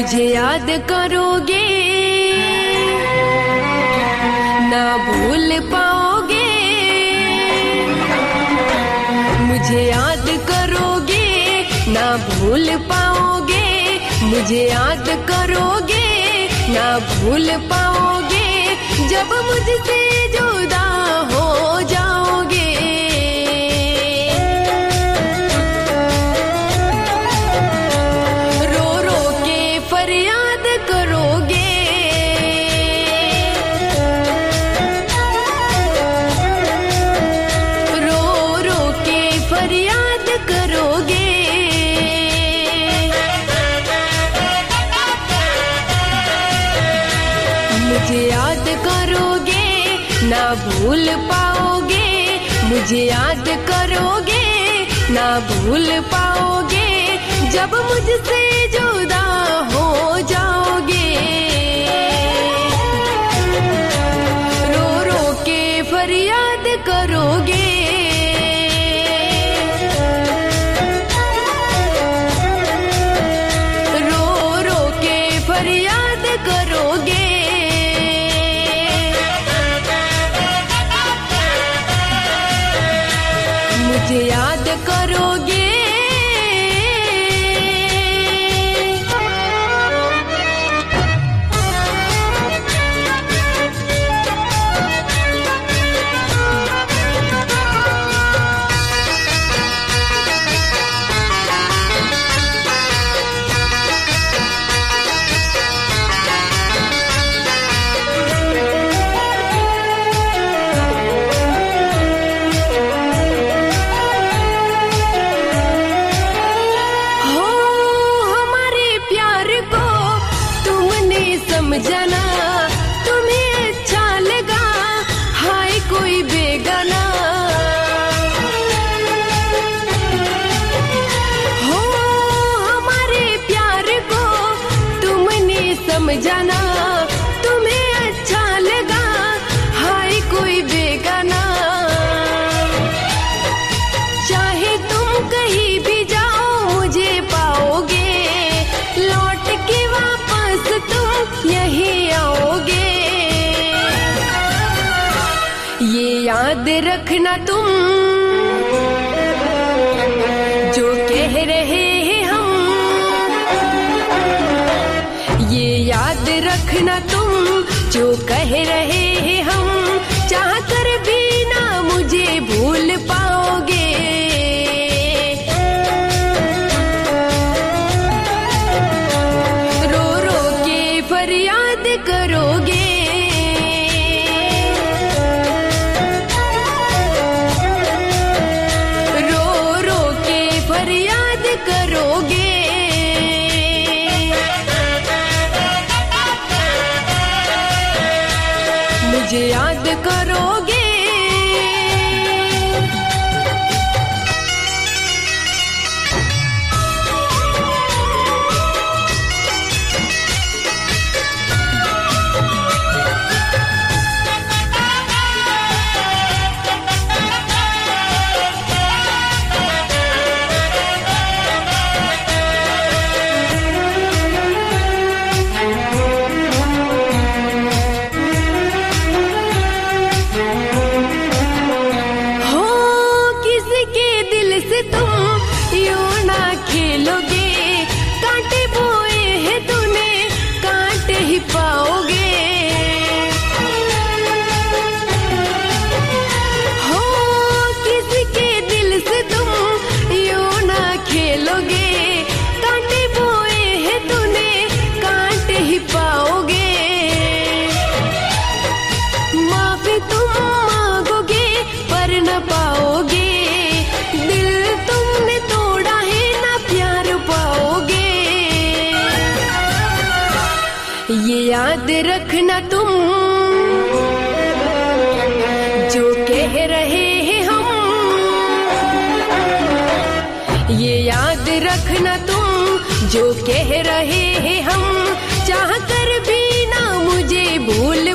मुझे याद करोगे। ना भूल पाओगे। मुझे याद करोगे। ना भूल पाओगे। मुझे याद करोगे। ना भूल पाओगे। जब मुझसे जुदा हो मुझे याद करोगे, ना भूल पाओगे। मुझे याद करोगे, ना भूल पाओगे। जब मुझसे जुदा याद करोगे? समझना तुम्हें अच्छा लगा, हाय कोई बेगाना। चाहे तुम कहीं भी जाओ, मुझे पाओगे। लौट के वापस तुम यही आओगे। ये याद रखना तुम याद रखना तुम, जो कह रहे हैं हम। चाह कर भी ना मुझे भूल पाओगे। रो रो के फरियाद मुझे याद करोगे? रखना तुम। जो कह रहे हैं हम। ये याद रखना तुम। जो कह रहे हैं हम। चाह कर भी ना मुझे भूल